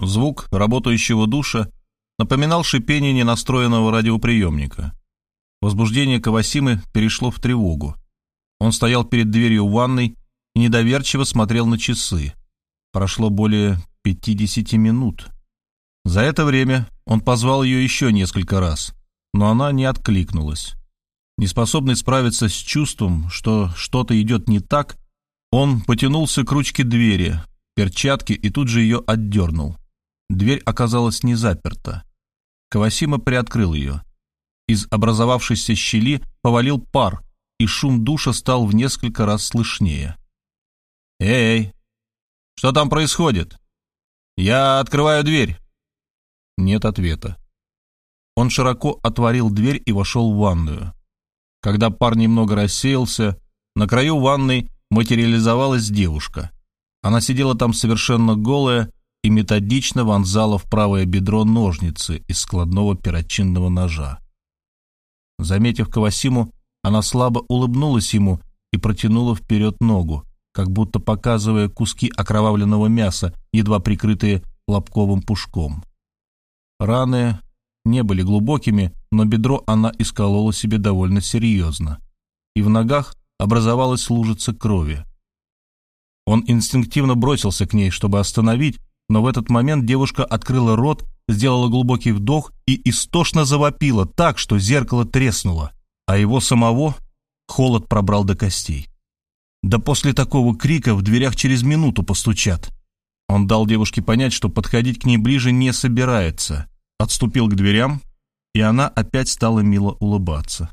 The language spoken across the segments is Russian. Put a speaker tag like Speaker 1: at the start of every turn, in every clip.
Speaker 1: Звук работающего душа напоминал шипение ненастроенного радиоприемника. Возбуждение Кавасимы перешло в тревогу. Он стоял перед дверью ванной и недоверчиво смотрел на часы. Прошло более 50 минут. За это время он позвал ее еще несколько раз, но она не откликнулась. Неспособный справиться с чувством, что что-то идет не так, он потянулся к ручке двери, перчатки и тут же ее отдернул. Дверь оказалась не заперта. Кавасима приоткрыл ее. Из образовавшейся щели повалил пар, и шум душа стал в несколько раз слышнее. «Эй, что там происходит? Я открываю дверь!» Нет ответа. Он широко отворил дверь и вошел в ванную. Когда пар немного рассеялся, на краю ванной материализовалась девушка. Она сидела там совершенно голая и методично вонзала в правое бедро ножницы из складного перочинного ножа. Заметив Кавасиму, она слабо улыбнулась ему и протянула вперед ногу, как будто показывая куски окровавленного мяса, едва прикрытые лобковым пушком. Раны не были глубокими, но бедро она исколола себе довольно серьезно, и в ногах образовалась лужица крови. Он инстинктивно бросился к ней, чтобы остановить, но в этот момент девушка открыла рот, сделала глубокий вдох и истошно завопила так, что зеркало треснуло, а его самого холод пробрал до костей. Да после такого крика в дверях через минуту постучат. Он дал девушке понять, что подходить к ней ближе не собирается, отступил к дверям, и она опять стала мило улыбаться.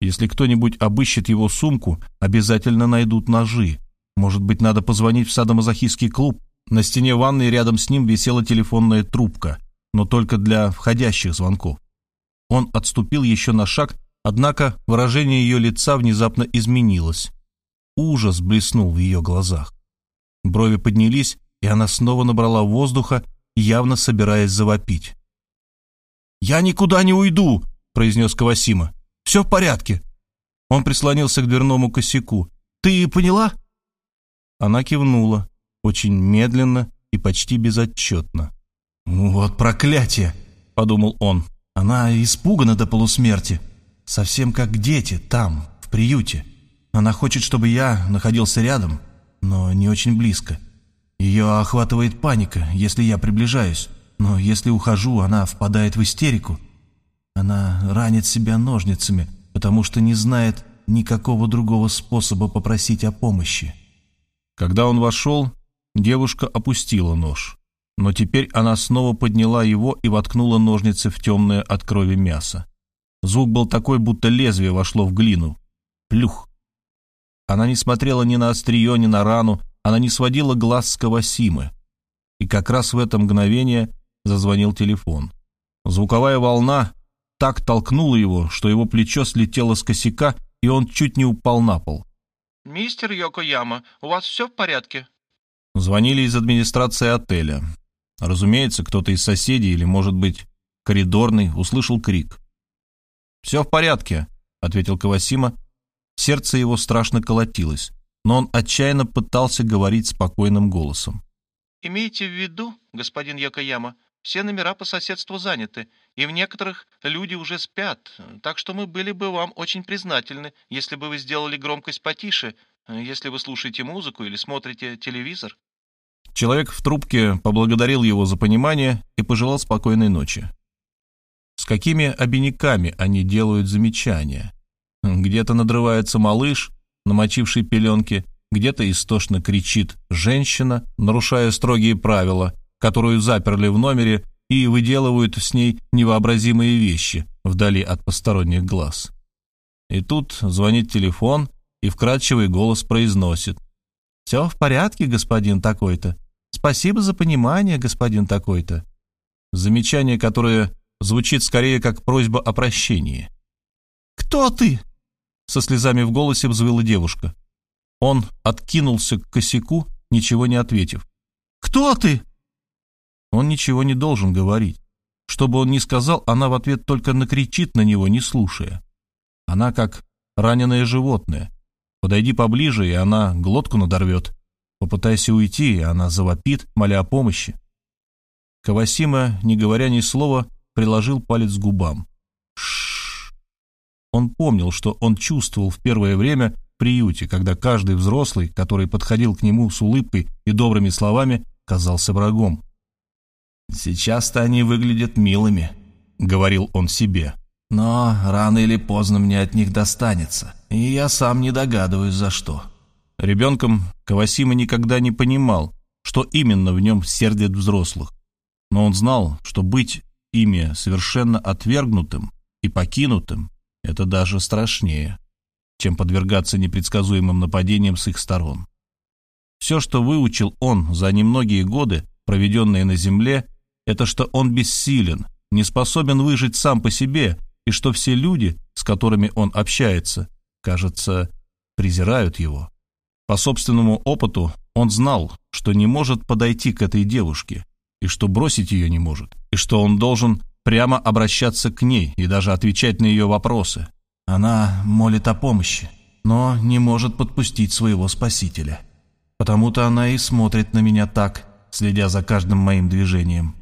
Speaker 1: Если кто-нибудь обыщет его сумку, обязательно найдут ножи. Может быть, надо позвонить в садомазохистский клуб. На стене ванной рядом с ним висела телефонная трубка, но только для входящих звонков. Он отступил еще на шаг, однако выражение ее лица внезапно изменилось. Ужас блеснул в ее глазах. Брови поднялись, и она снова набрала воздуха, явно собираясь завопить. «Я никуда не уйду!» — произнес Кавасима. «Все в порядке!» Он прислонился к дверному косяку. «Ты поняла?» Она кивнула, очень медленно и почти безотчетно. «Вот проклятие!» — подумал он. «Она испугана до полусмерти, совсем как дети там, в приюте. Она хочет, чтобы я находился рядом, но не очень близко. Ее охватывает паника, если я приближаюсь но если ухожу, она впадает в истерику. Она ранит себя ножницами, потому что не знает никакого другого способа попросить о помощи. Когда он вошел, девушка опустила нож. Но теперь она снова подняла его и воткнула ножницы в темное от крови мясо. Звук был такой, будто лезвие вошло в глину. Плюх. Она не смотрела ни на острие, ни на рану, она не сводила глаз с Кавасимы. И как раз в это мгновение зазвонил телефон. Звуковая волна так толкнула его, что его плечо слетело с косяка, и он чуть не упал на пол.
Speaker 2: «Мистер Йокояма, у вас все в порядке?»
Speaker 1: Звонили из администрации отеля. Разумеется, кто-то из соседей или, может быть, коридорный услышал крик. «Все в порядке», — ответил Кавасима. Сердце его страшно колотилось, но он отчаянно пытался говорить спокойным голосом.
Speaker 2: «Имейте в виду, господин Йокояма, все номера по соседству заняты, и в некоторых люди уже спят, так что мы были бы вам очень признательны, если бы вы сделали громкость потише, если вы слушаете музыку или смотрите телевизор».
Speaker 1: Человек в трубке поблагодарил его за понимание и пожелал спокойной ночи. С какими обиняками они делают замечания? Где-то надрывается малыш, намочивший пеленки, где-то истошно кричит женщина, нарушая строгие правила – которую заперли в номере и выделывают с ней невообразимые вещи вдали от посторонних глаз. И тут звонит телефон, и вкрадчивый голос произносит. «Все в порядке, господин такой-то. Спасибо за понимание, господин такой-то». Замечание, которое звучит скорее как просьба о прощении. «Кто ты?» — со слезами в голосе взвыла девушка. Он откинулся к косяку, ничего не ответив. «Кто ты?» Он ничего не должен говорить. Что бы он ни сказал, она в ответ только накричит на него, не слушая. Она как раненое животное. Подойди поближе, и она глотку надорвет. Попытайся уйти, и она завопит, моля о помощи. Кавасима, не говоря ни слова, приложил палец к губам. Шш. Он помнил, что он чувствовал в первое время в приюте, когда каждый взрослый, который подходил к нему с улыбкой и добрыми словами, казался врагом. «Сейчас-то они выглядят милыми», — говорил он себе. «Но рано или поздно мне от них достанется, и я сам не догадываюсь, за что». Ребенком Кавасима никогда не понимал, что именно в нем сердит взрослых. Но он знал, что быть ими совершенно отвергнутым и покинутым – это даже страшнее, чем подвергаться непредсказуемым нападениям с их сторон. Все, что выучил он за немногие годы, проведенные на земле, это что он бессилен, не способен выжить сам по себе, и что все люди, с которыми он общается, кажется, презирают его. По собственному опыту он знал, что не может подойти к этой девушке, и что бросить ее не может, и что он должен прямо обращаться к ней и даже отвечать на ее вопросы. Она молит о помощи, но не может подпустить своего спасителя. Потому-то она и смотрит на меня так, следя за каждым моим движением.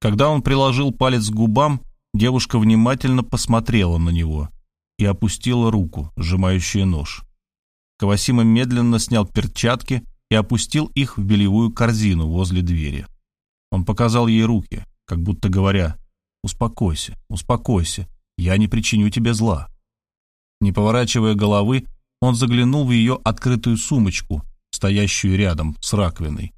Speaker 1: Когда он приложил палец к губам, девушка внимательно посмотрела на него и опустила руку, сжимающую нож. Кавасима медленно снял перчатки и опустил их в белевую корзину возле двери. Он показал ей руки, как будто говоря, «Успокойся, успокойся, я не причиню тебе зла». Не поворачивая головы, он заглянул в ее открытую сумочку, стоящую рядом с раковиной.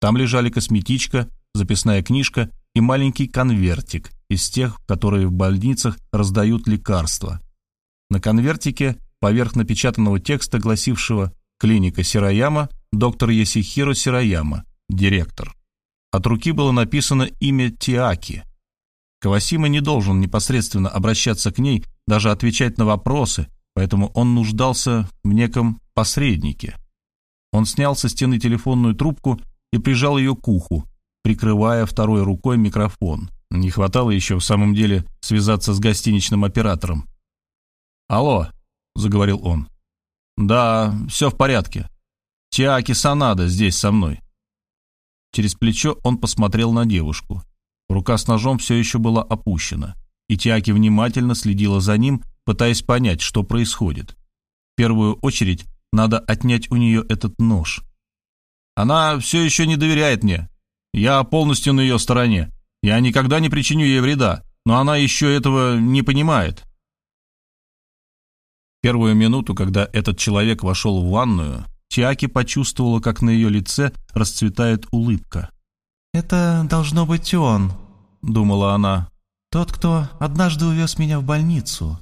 Speaker 1: Там лежали косметичка, записная книжка и маленький конвертик из тех, которые в больницах раздают лекарства. На конвертике поверх напечатанного текста, гласившего «Клиника Сираяма, доктор Есихиро Сираяма, директор». От руки было написано имя Тиаки. Кавасима не должен непосредственно обращаться к ней, даже отвечать на вопросы, поэтому он нуждался в неком посреднике. Он снял со стены телефонную трубку и прижал ее к уху, прикрывая второй рукой микрофон. Не хватало еще в самом деле связаться с гостиничным оператором. «Алло», — заговорил он. «Да, все в порядке. Тиаки Санада здесь со мной». Через плечо он посмотрел на девушку. Рука с ножом все еще была опущена, и Тиаки внимательно следила за ним, пытаясь понять, что происходит. В первую очередь надо отнять у нее этот нож. «Она все еще не доверяет мне. Я полностью на ее стороне. Я никогда не причиню ей вреда, но она еще этого не понимает. Первую минуту, когда этот человек вошел в ванную, Чиаки почувствовала, как на ее лице расцветает улыбка.
Speaker 3: «Это должно быть он», — думала она. «Тот, кто однажды увез меня в больницу».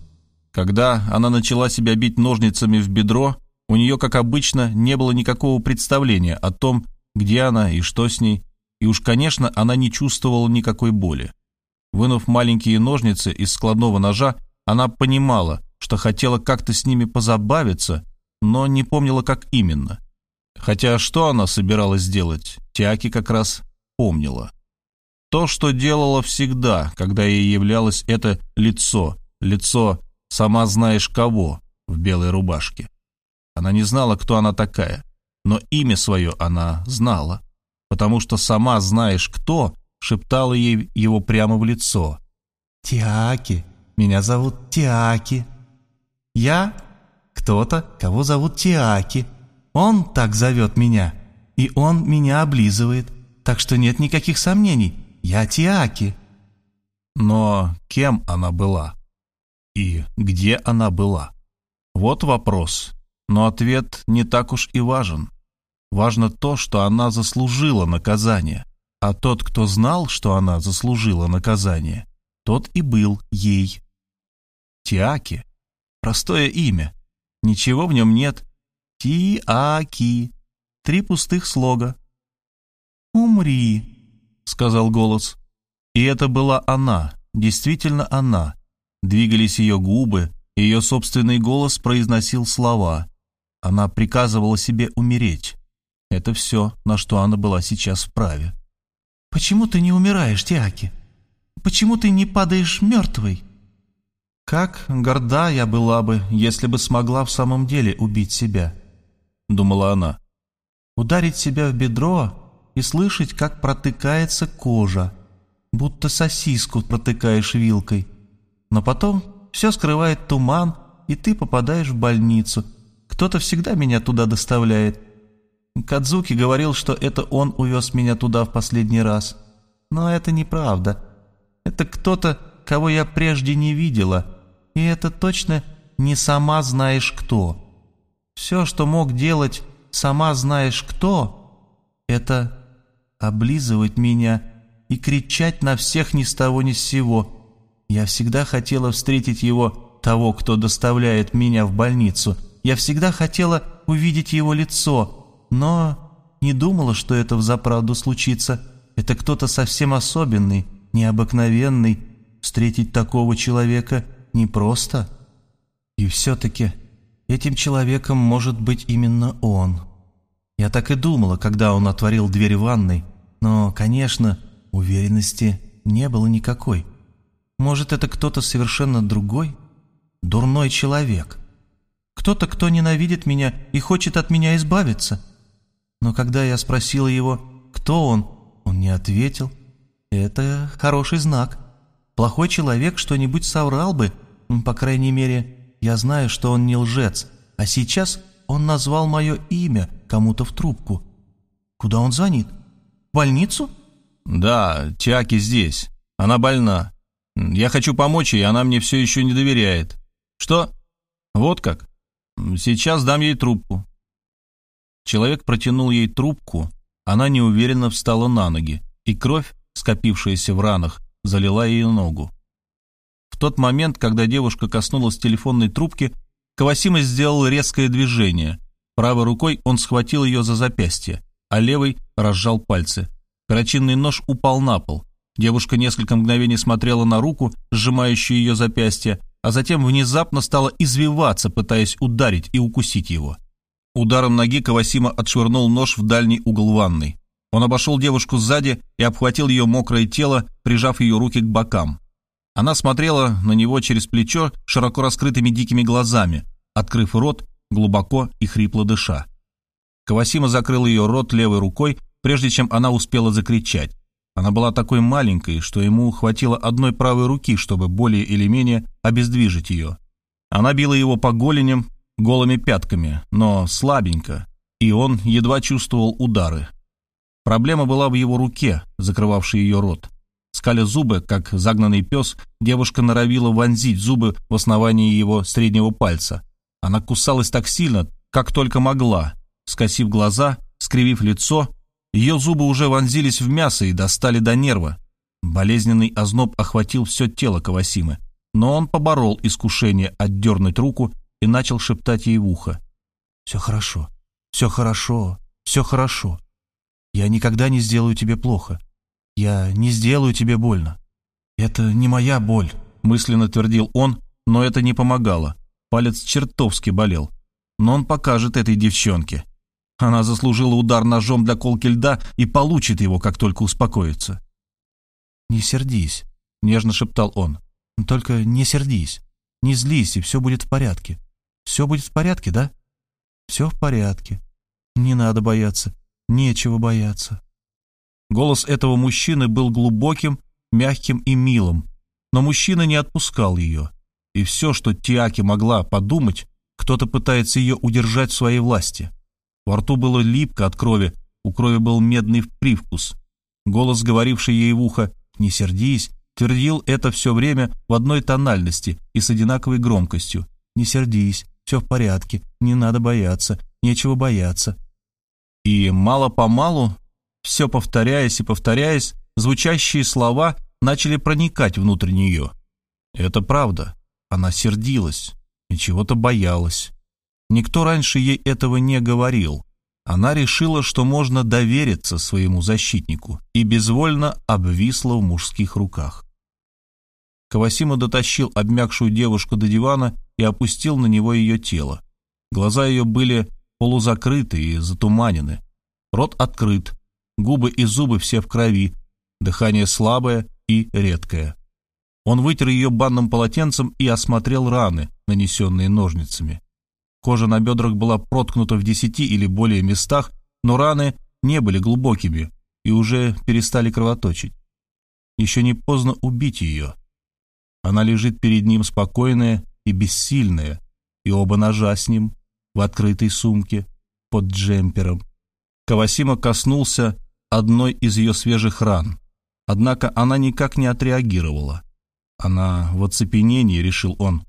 Speaker 1: Когда она начала себя бить ножницами в бедро, у нее, как обычно, не было никакого представления о том, где она и что с ней, и уж, конечно, она не чувствовала никакой боли. Вынув маленькие ножницы из складного ножа, она понимала, что хотела как-то с ними позабавиться, но не помнила, как именно. Хотя что она собиралась сделать, Тиаки как раз помнила. То, что делала всегда, когда ей являлось это лицо, лицо «сама знаешь кого» в белой рубашке. Она не знала, кто она такая, но имя свое она знала, потому что «сама знаешь кто» шептала ей его прямо в лицо.
Speaker 3: «Тиаки, меня зовут Тиаки», я кто-то, кого зовут Тиаки. Он так зовет меня, и он меня облизывает. Так что нет никаких сомнений, я Тиаки.
Speaker 1: Но кем она была? И где она была? Вот вопрос. Но ответ не так уж и важен. Важно то, что она заслужила наказание. А тот, кто знал, что она заслужила наказание, тот и был ей. Тиаки Простое имя. Ничего в нем нет. Ти-а-ки. Три пустых слога.
Speaker 3: «Умри», — сказал голос.
Speaker 1: И это была она, действительно она. Двигались ее губы, ее собственный голос произносил слова. Она приказывала себе умереть. Это все, на что она была сейчас вправе.
Speaker 3: «Почему ты не умираешь, Тиаки? Почему ты не падаешь мертвой?»
Speaker 1: «Как горда я была бы, если бы смогла в самом деле убить себя», — думала она. «Ударить себя в бедро
Speaker 3: и слышать, как протыкается кожа, будто сосиску протыкаешь вилкой. Но потом все скрывает туман, и ты попадаешь в больницу. Кто-то всегда меня туда доставляет. Кадзуки говорил, что это он увез меня туда в последний раз. Но это неправда. Это кто-то, кого я прежде не видела. И это точно не сама знаешь кто. Все, что мог делать сама знаешь кто, это облизывать меня и кричать на всех ни с того ни с сего. Я всегда хотела встретить его, того, кто доставляет меня в больницу. Я всегда хотела увидеть его лицо, но не думала, что это взаправду случится. Это кто-то совсем особенный, необыкновенный. Встретить такого человека непросто. И все-таки этим человеком может быть именно он. Я так и думала, когда он отворил дверь ванной, но, конечно, уверенности не было никакой. Может, это кто-то совершенно другой? Дурной человек. Кто-то, кто ненавидит меня и хочет от меня избавиться. Но когда я спросила его, кто он, он не ответил. Это хороший знак. Плохой человек что-нибудь соврал бы. По крайней мере, я знаю, что он не лжец. А сейчас он назвал мое имя кому-то в трубку. Куда он звонит? В больницу?
Speaker 1: Да, Тиаки здесь. Она больна. Я хочу помочь ей, она мне все еще не доверяет. Что? Вот как? Сейчас дам ей трубку. Человек протянул ей трубку, она неуверенно встала на ноги, и кровь, скопившаяся в ранах, залила ей ногу. В тот момент, когда девушка коснулась телефонной трубки, Кавасима сделал резкое движение. Правой рукой он схватил ее за запястье, а левой разжал пальцы. Перочинный нож упал на пол. Девушка несколько мгновений смотрела на руку, сжимающую ее запястье, а затем внезапно стала извиваться, пытаясь ударить и укусить его. Ударом ноги Кавасима отшвырнул нож в дальний угол ванной. Он обошел девушку сзади и обхватил ее мокрое тело, прижав ее руки к бокам. Она смотрела на него через плечо широко раскрытыми дикими глазами, открыв рот, глубоко и хрипло дыша. Кавасима закрыл ее рот левой рукой, прежде чем она успела закричать. Она была такой маленькой, что ему хватило одной правой руки, чтобы более или менее обездвижить ее. Она била его по голеням голыми пятками, но слабенько, и он едва чувствовал удары. Проблема была в его руке, закрывавшей ее рот. Скаля зубы, как загнанный пес, девушка норовила вонзить зубы в основании его среднего пальца. Она кусалась так сильно, как только могла, скосив глаза, скривив лицо. Ее зубы уже вонзились в мясо и достали до нерва. Болезненный озноб охватил все тело Кавасимы, но он поборол искушение отдернуть руку и начал шептать ей в ухо. «Все хорошо, все хорошо, все хорошо. Я никогда не сделаю тебе плохо. Я не сделаю тебе больно. Это не моя боль», — мысленно твердил он, но это не помогало. Палец чертовски болел. Но он покажет этой девчонке. Она заслужила удар ножом для колки льда и получит его, как только успокоится. «Не сердись», — нежно шептал он. «Только не сердись, не злись, и все будет в порядке. Все будет в порядке, да? Все в порядке. Не надо бояться, нечего бояться». Голос этого мужчины был глубоким, мягким и милым, но мужчина не отпускал ее. И все, что Тиаки могла подумать, кто-то пытается ее удержать в своей власти. Во рту было липко от крови, у крови был медный привкус. Голос, говоривший ей в ухо «Не сердись», твердил это все время в одной тональности и с одинаковой громкостью. «Не сердись, все в порядке, не надо бояться, нечего бояться». И мало-помалу все повторяясь и повторяясь, звучащие слова начали проникать внутрь нее. Это правда. Она сердилась и чего-то боялась. Никто раньше ей этого не говорил. Она решила, что можно довериться своему защитнику, и безвольно обвисла в мужских руках. Кавасима дотащил обмякшую девушку до дивана и опустил на него ее тело. Глаза ее были полузакрыты и затуманены. Рот открыт, губы и зубы все в крови, дыхание слабое и редкое. Он вытер ее банным полотенцем и осмотрел раны, нанесенные ножницами. Кожа на бедрах была проткнута в десяти или более местах, но раны не были глубокими, и уже перестали кровоточить. Еще не поздно убить ее. Она лежит перед ним спокойная и бессильная, и оба ножа с ним в открытой сумке под джемпером. Кавасима коснулся одной из ее свежих ран, однако она никак не отреагировала. Она в оцепенении, решил он.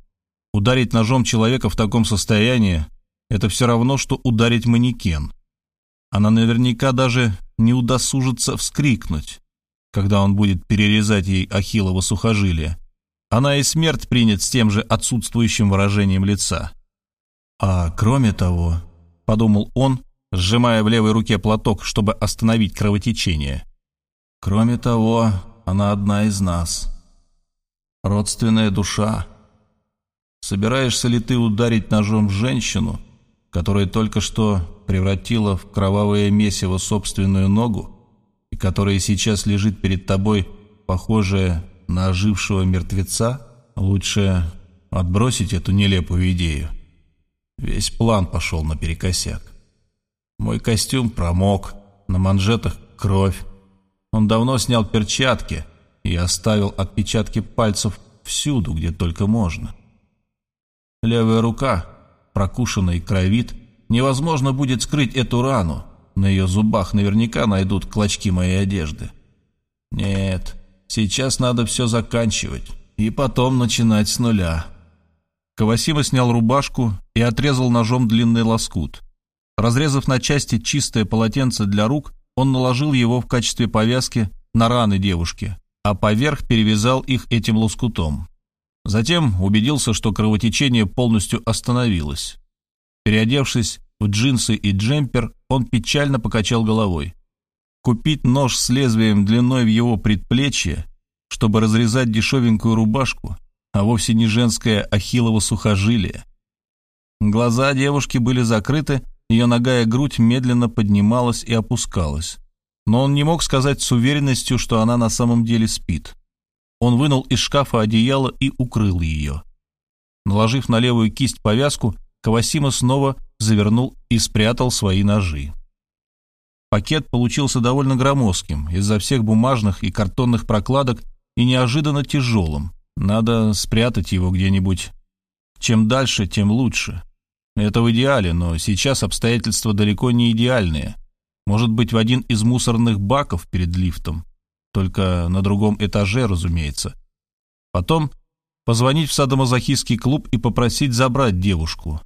Speaker 1: Ударить ножом человека в таком состоянии — это все равно, что ударить манекен. Она наверняка даже не удосужится вскрикнуть, когда он будет перерезать ей ахиллово сухожилие. Она и смерть принят с тем же отсутствующим выражением лица. А кроме того, подумал он, сжимая в левой руке платок, чтобы остановить кровотечение. Кроме того, она одна из нас. Родственная душа. Собираешься ли ты ударить ножом женщину, которая только что превратила в кровавое месиво собственную ногу и которая сейчас лежит перед тобой, похожая на ожившего мертвеца? Лучше отбросить эту нелепую идею. Весь план пошел наперекосяк. Мой костюм промок, на манжетах кровь. Он давно снял перчатки и оставил отпечатки пальцев всюду, где только можно. Левая рука, прокушена и кровит, невозможно будет скрыть эту рану. На ее зубах наверняка найдут клочки моей одежды. Нет, сейчас надо все заканчивать и потом начинать с нуля. Кавасима снял рубашку и отрезал ножом длинный лоскут. Разрезав на части чистое полотенце для рук, он наложил его в качестве повязки на раны девушки, а поверх перевязал их этим лоскутом. Затем убедился, что кровотечение полностью остановилось. Переодевшись в джинсы и джемпер, он печально покачал головой. Купить нож с лезвием длиной в его предплечье, чтобы разрезать дешевенькую рубашку, а вовсе не женское ахиллово сухожилие. Глаза девушки были закрыты, ее ногая грудь медленно поднималась и опускалась. Но он не мог сказать с уверенностью, что она на самом деле спит. Он вынул из шкафа одеяло и укрыл ее. Наложив на левую кисть повязку, Кавасима снова завернул и спрятал свои ножи. Пакет получился довольно громоздким из-за всех бумажных и картонных прокладок и неожиданно тяжелым. Надо спрятать его где-нибудь. Чем дальше, тем лучше. Это в идеале, но сейчас обстоятельства далеко не идеальные. Может быть, в один из мусорных баков перед лифтом только на другом этаже, разумеется. Потом позвонить в садомазохистский клуб и попросить забрать девушку.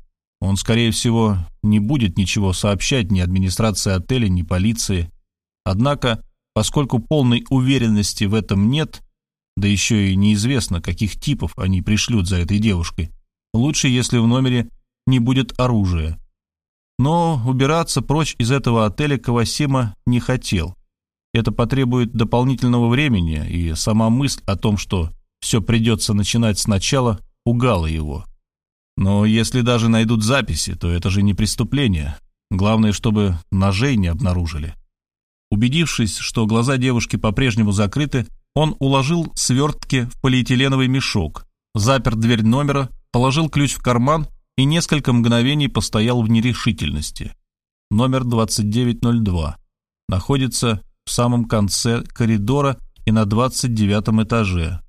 Speaker 1: Он, скорее всего, не будет ничего сообщать ни администрации отеля, ни полиции. Однако, поскольку полной уверенности в этом нет, да еще и неизвестно, каких типов они пришлют за этой девушкой, лучше, если в номере не будет оружия. Но убираться прочь из этого отеля Кавасима не хотел. Это потребует дополнительного времени, и сама мысль о том, что все придется начинать сначала, пугала его. Но если даже найдут записи, то это же не преступление. Главное, чтобы ножей не обнаружили. Убедившись, что глаза девушки по-прежнему закрыты, он уложил свертки в полиэтиленовый мешок, запер дверь номера, положил ключ в карман и несколько мгновений постоял в нерешительности. Номер 2902 находится в самом конце коридора и на 29 этаже.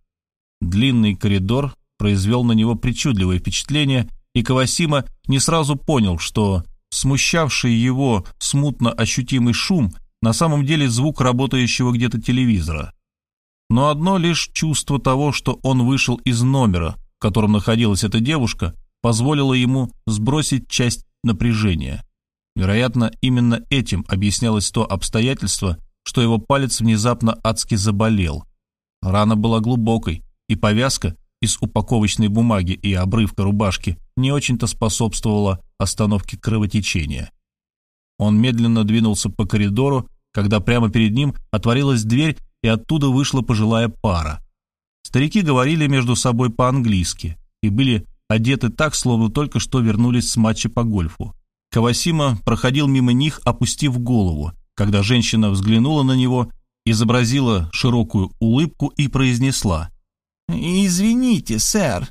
Speaker 1: Длинный коридор произвел на него причудливое впечатление, и Кавасима не сразу понял, что смущавший его смутно ощутимый шум на самом деле звук работающего где-то телевизора. Но одно лишь чувство того, что он вышел из номера, в котором находилась эта девушка, позволило ему сбросить часть напряжения. Вероятно, именно этим объяснялось то обстоятельство, что его палец внезапно адски заболел. Рана была глубокой, и повязка из упаковочной бумаги и обрывка рубашки не очень-то способствовала остановке кровотечения. Он медленно двинулся по коридору, когда прямо перед ним отворилась дверь, и оттуда вышла пожилая пара. Старики говорили между собой по-английски и были одеты так, словно только что вернулись с матча по гольфу. Кавасима проходил мимо них, опустив голову, когда женщина взглянула на него, изобразила широкую улыбку и произнесла «Извините, сэр».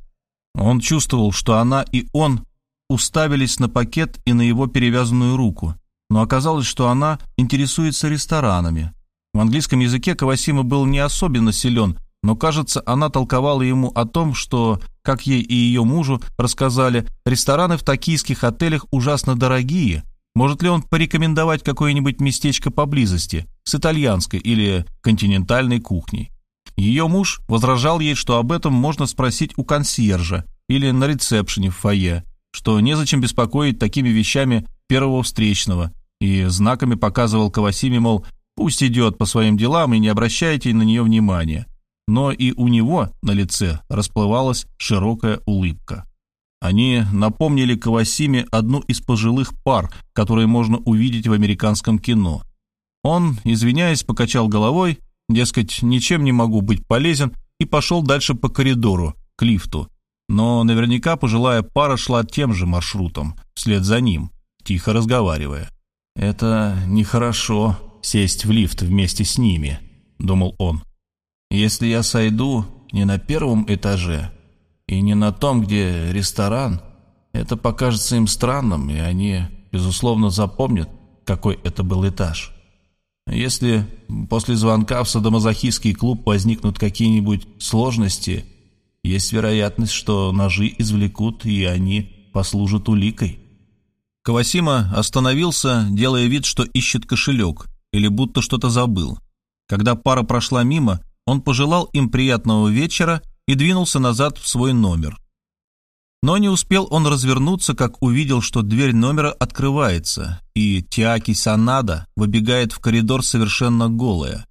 Speaker 1: Он чувствовал, что она и он уставились на пакет и на его перевязанную руку, но оказалось, что она интересуется ресторанами. В английском языке Кавасима был не особенно силен, но, кажется, она толковала ему о том, что, как ей и ее мужу рассказали, рестораны в токийских отелях ужасно дорогие. Может ли он порекомендовать какое-нибудь местечко поблизости с итальянской или континентальной кухней? Ее муж возражал ей, что об этом можно спросить у консьержа или на ресепшене в фойе, что незачем беспокоить такими вещами первого встречного, и знаками показывал Кавасиме, мол, пусть идет по своим делам и не обращайте на нее внимания но и у него на лице расплывалась широкая улыбка. Они напомнили Кавасиме одну из пожилых пар, которые можно увидеть в американском кино. Он, извиняясь, покачал головой, дескать, ничем не могу быть полезен, и пошел дальше по коридору, к лифту. Но наверняка пожилая пара шла тем же маршрутом, вслед за ним, тихо разговаривая. «Это нехорошо, сесть в лифт вместе с ними», — думал он. Если я сойду не на первом этаже и не на том, где ресторан, это покажется им странным, и они, безусловно, запомнят, какой это был этаж. Если после звонка в садомазохистский клуб возникнут какие-нибудь сложности, есть вероятность, что ножи извлекут, и они послужат уликой. Кавасима остановился, делая вид, что ищет кошелек, или будто что-то забыл. Когда пара прошла мимо, он пожелал им приятного вечера и двинулся назад в свой номер. Но не успел он развернуться, как увидел, что дверь номера открывается, и Тиаки Санада выбегает в коридор совершенно голая.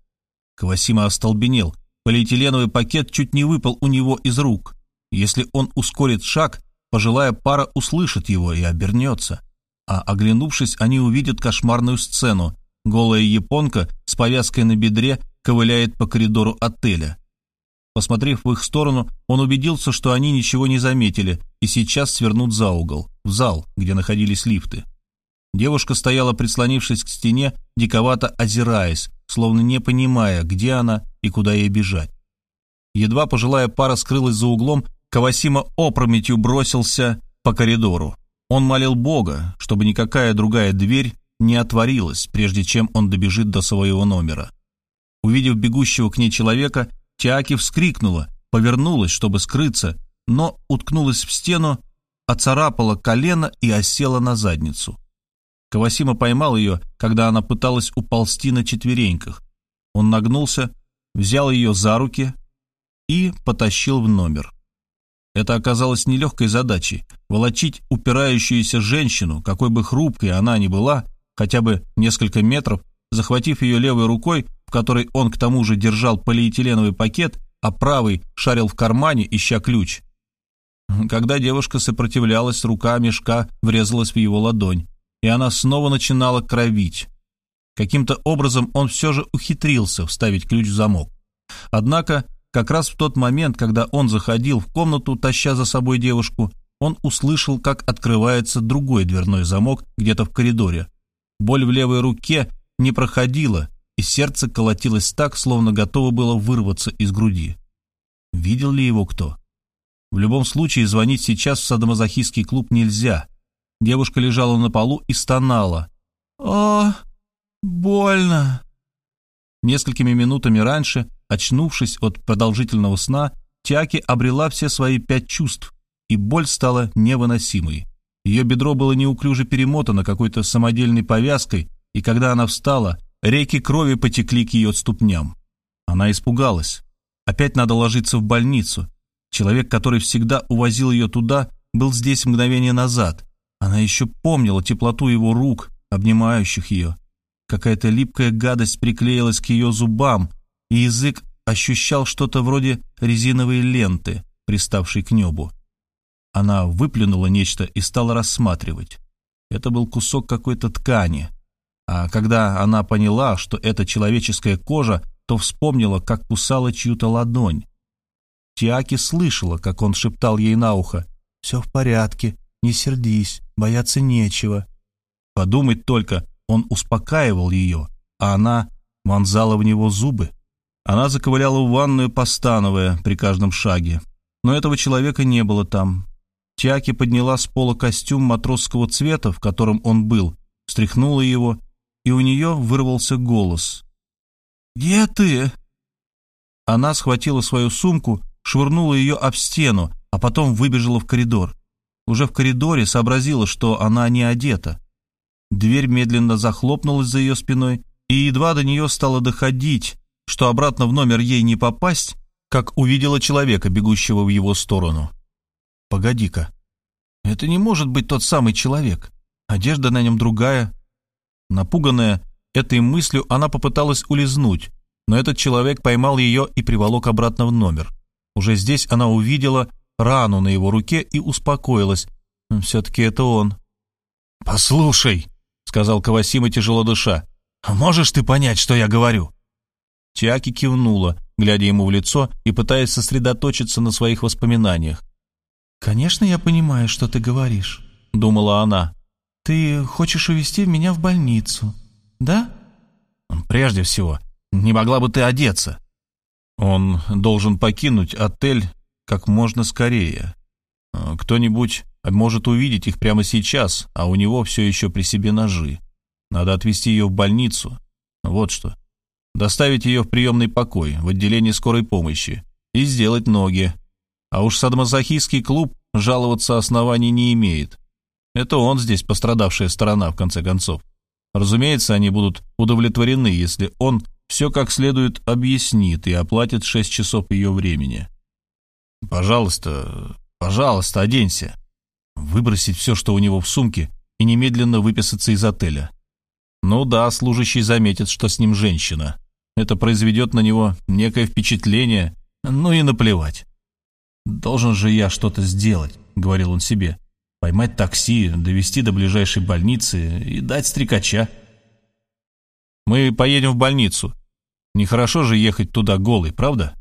Speaker 1: Кавасима остолбенел. Полиэтиленовый пакет чуть не выпал у него из рук. Если он ускорит шаг, пожилая пара услышит его и обернется. А оглянувшись, они увидят кошмарную сцену. Голая японка с повязкой на бедре ковыляет по коридору отеля. Посмотрев в их сторону, он убедился, что они ничего не заметили и сейчас свернут за угол, в зал, где находились лифты. Девушка стояла, прислонившись к стене, диковато озираясь, словно не понимая, где она и куда ей бежать. Едва пожилая пара скрылась за углом, Кавасима опрометью бросился по коридору. Он молил Бога, чтобы никакая другая дверь не отворилась, прежде чем он добежит до своего номера. Увидев бегущего к ней человека, Тиаки вскрикнула, повернулась, чтобы скрыться, но уткнулась в стену, оцарапала колено и осела на задницу. Кавасима поймал ее, когда она пыталась уползти на четвереньках. Он нагнулся, взял ее за руки и потащил в номер. Это оказалось нелегкой задачей – волочить упирающуюся женщину, какой бы хрупкой она ни была, хотя бы несколько метров, захватив ее левой рукой, которой он к тому же держал полиэтиленовый пакет, а правый шарил в кармане, ища ключ. Когда девушка сопротивлялась, рука мешка врезалась в его ладонь, и она снова начинала кровить. Каким-то образом он все же ухитрился вставить ключ в замок. Однако, как раз в тот момент, когда он заходил в комнату, таща за собой девушку, он услышал, как открывается другой дверной замок где-то в коридоре. Боль в левой руке не проходила, и сердце колотилось так, словно готово было вырваться из груди. Видел ли его кто? В любом случае, звонить сейчас в садомазохистский клуб нельзя. Девушка лежала на полу и стонала. «О, больно!» Несколькими минутами раньше, очнувшись от продолжительного сна, Тяки обрела все свои пять чувств, и боль стала невыносимой. Ее бедро было неуклюже перемотано какой-то самодельной повязкой, и когда она встала, Реки крови потекли к ее ступням. Она испугалась. Опять надо ложиться в больницу. Человек, который всегда увозил ее туда, был здесь мгновение назад. Она еще помнила теплоту его рук, обнимающих ее. Какая-то липкая гадость приклеилась к ее зубам, и язык ощущал что-то вроде резиновой ленты, приставшей к небу. Она выплюнула нечто и стала рассматривать. Это был кусок какой-то ткани. А когда она поняла, что это человеческая кожа, то вспомнила, как кусала чью-то ладонь. Тиаки слышала, как он шептал ей на ухо «Все в порядке, не сердись, бояться нечего». Подумать только, он успокаивал ее, а она вонзала в него зубы. Она заковыляла в ванную, постановая при каждом шаге. Но этого человека не было там. Тиаки подняла с пола костюм матросского цвета, в котором он был, встряхнула его и у нее вырвался голос. где ты?» Она схватила свою сумку, швырнула ее об стену, а потом выбежала в коридор. Уже в коридоре сообразила, что она не одета. Дверь медленно захлопнулась за ее спиной, и едва до нее стало доходить, что обратно в номер ей не попасть, как увидела человека, бегущего в его сторону. «Погоди-ка, это не может быть тот самый человек. Одежда на нем другая». Напуганная этой мыслью, она попыталась улизнуть, но этот человек поймал ее и приволок обратно в номер. Уже здесь она увидела рану на его руке и успокоилась. Все-таки это он. «Послушай», — сказал Кавасима, тяжело дыша, — «можешь ты понять, что я говорю?» Тиаки кивнула, глядя ему в лицо и пытаясь сосредоточиться на своих воспоминаниях.
Speaker 3: «Конечно, я понимаю, что ты говоришь», — думала она. «Ты хочешь увезти меня в больницу, да?»
Speaker 1: «Прежде всего, не могла бы ты одеться?» Он должен покинуть отель как можно скорее. Кто-нибудь может увидеть их прямо сейчас, а у него все еще при себе ножи. Надо отвезти ее в больницу. Вот что доставить ее в приемный покой в отделении скорой помощи и сделать ноги. А уж садомазохистский клуб жаловаться оснований не имеет. Это он здесь пострадавшая сторона, в конце концов. Разумеется, они будут удовлетворены, если он все как следует объяснит и оплатит шесть часов ее времени. Пожалуйста, пожалуйста, оденься. Выбросить все, что у него в сумке, и немедленно выписаться из отеля. Ну да, служащий заметит, что с ним женщина. Это произведет на него некое впечатление, ну и наплевать. «Должен же я что-то сделать», — говорил он себе. «Поймать такси, довести до ближайшей больницы и дать стрекача». «Мы поедем в больницу. Нехорошо же ехать туда голый, правда?»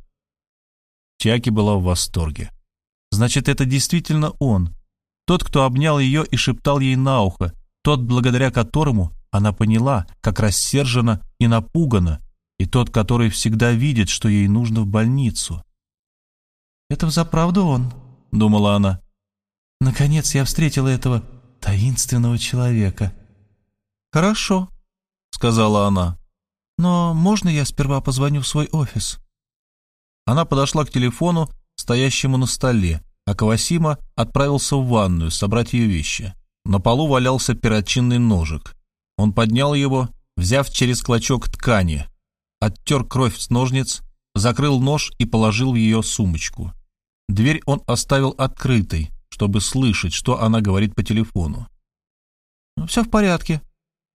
Speaker 1: Чаки была в восторге. «Значит, это действительно он. Тот, кто обнял ее и шептал ей на ухо, тот, благодаря которому она поняла, как рассержена и напугана, и тот, который всегда видит, что ей нужно в больницу. «Это взаправду он», — думала она. «Наконец я встретила этого таинственного человека». «Хорошо», — сказала она. «Но можно я сперва позвоню в свой офис?» Она подошла к телефону, стоящему на столе, а Кавасима отправился в ванную собрать ее вещи. На полу валялся перочинный ножик. Он поднял его, взяв через клочок ткани, оттер кровь с ножниц, закрыл нож и положил в ее сумочку. Дверь он оставил открытой, чтобы слышать, что она говорит по телефону. «Все в порядке,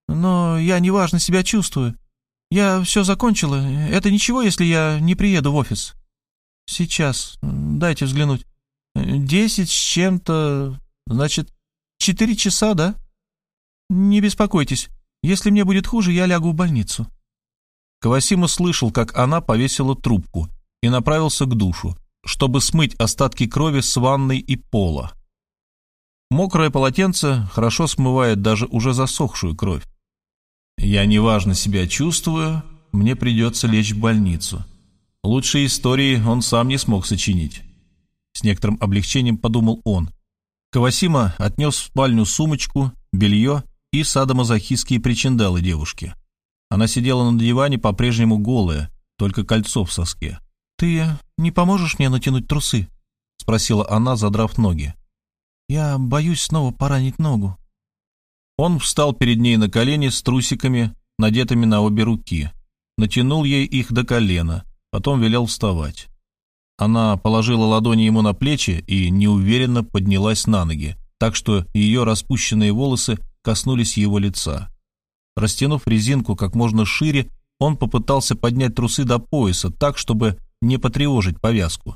Speaker 1: но я неважно себя чувствую. Я все закончила. Это ничего, если я не приеду в офис?» «Сейчас. Дайте взглянуть. Десять с чем-то... Значит, четыре часа, да? Не беспокойтесь. Если мне будет хуже, я лягу в больницу». Кавасима слышал, как она повесила трубку и направился к душу, чтобы смыть остатки крови с ванной и пола. Мокрое полотенце хорошо смывает даже уже засохшую кровь. «Я неважно себя чувствую, мне придется лечь в больницу. Лучшие истории он сам не смог сочинить». С некоторым облегчением подумал он. Кавасима отнес в спальню сумочку, белье и садомазохистские причиндалы девушки. Она сидела на диване по-прежнему голая, только кольцо в соске. «Ты не поможешь мне натянуть трусы?» — спросила она, задрав ноги. «Я боюсь снова поранить ногу». Он встал перед ней на колени с трусиками, надетыми на обе руки, натянул ей их до колена, потом велел вставать. Она положила ладони ему на плечи и неуверенно поднялась на ноги, так что ее распущенные волосы коснулись его лица. Растянув резинку как можно шире, он попытался поднять трусы до пояса так, чтобы не потревожить повязку.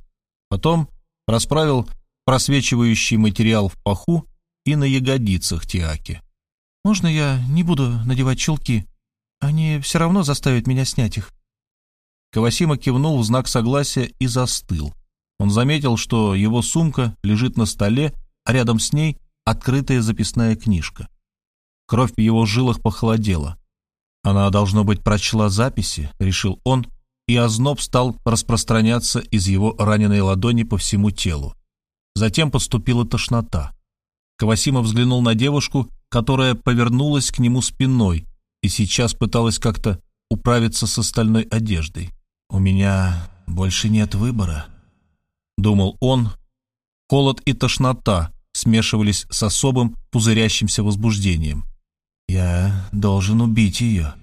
Speaker 1: Потом расправил просвечивающий материал в паху и на ягодицах Тиаки. «Можно я не буду надевать чулки? Они все равно заставят меня снять их». Кавасима кивнул в знак согласия и застыл. Он заметил, что его сумка лежит на столе, а рядом с ней открытая записная книжка. Кровь в его жилах похолодела. Она, должно быть, прочла записи, решил он, и озноб стал распространяться из его раненой ладони по всему телу. Затем подступила тошнота. Кавасима взглянул на девушку, которая повернулась к нему спиной и сейчас пыталась как-то управиться с остальной одеждой.
Speaker 3: «У меня больше нет выбора», —
Speaker 1: думал он. Холод и тошнота смешивались с особым пузырящимся возбуждением.
Speaker 3: «Я должен убить ее.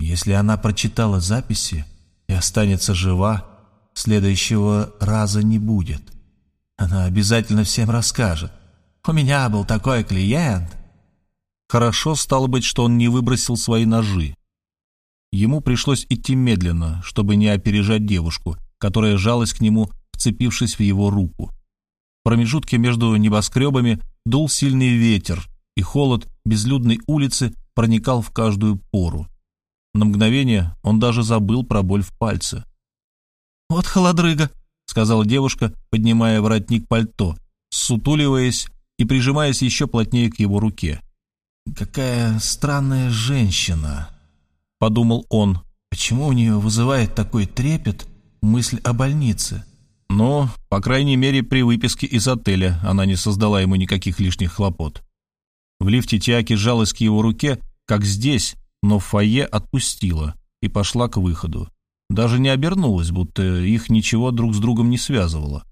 Speaker 3: Если она прочитала записи и останется жива, следующего раза не будет. Она обязательно всем расскажет. У меня был такой клиент».
Speaker 1: Хорошо стало быть, что он не выбросил свои ножи. Ему пришлось идти медленно, чтобы не опережать девушку, которая жалась к нему, вцепившись в его руку. В промежутке между небоскребами дул сильный ветер, и холод безлюдной улицы проникал в каждую пору. На мгновение он даже забыл про боль в пальце.
Speaker 3: «Вот холодрыга», — сказала девушка, поднимая воротник пальто, сутуливаясь и прижимаясь еще плотнее к его руке. «Какая странная женщина», — подумал он. «Почему у нее вызывает такой трепет мысль о больнице?»
Speaker 1: Но, по крайней мере, при выписке из отеля она не создала ему никаких лишних хлопот. В лифте Тиаки жалась к его руке, как здесь, но фойе отпустила и пошла к выходу. Даже не обернулась, будто их ничего друг с другом не связывало.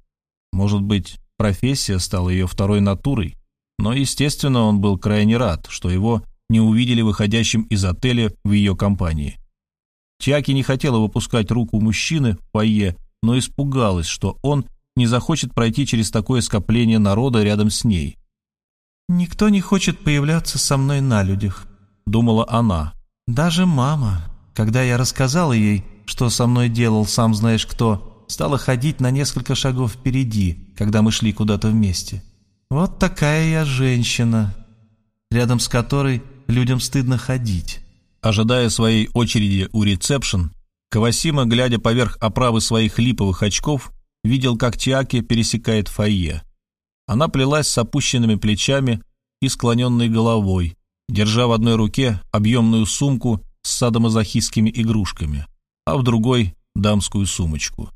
Speaker 1: Может быть, профессия стала ее второй натурой? Но, естественно, он был крайне рад, что его не увидели выходящим из отеля в ее компании. Тиаки не хотела выпускать руку мужчины в фойе, но испугалась, что он не захочет пройти через такое скопление народа рядом с ней.
Speaker 3: «Никто не хочет появляться со мной на людях», — думала она. «Даже мама, когда я рассказала ей, что со мной делал сам знаешь кто, стала ходить на несколько шагов впереди, когда мы шли куда-то вместе. Вот такая я женщина, рядом с которой людям стыдно ходить».
Speaker 1: Ожидая своей очереди у ресепшн, Кавасима, глядя поверх оправы своих липовых очков, видел, как Тиаки пересекает фойе. Она плелась с опущенными плечами и склоненной головой, держа в одной руке объемную сумку с садомазохистскими игрушками, а в другой — дамскую сумочку.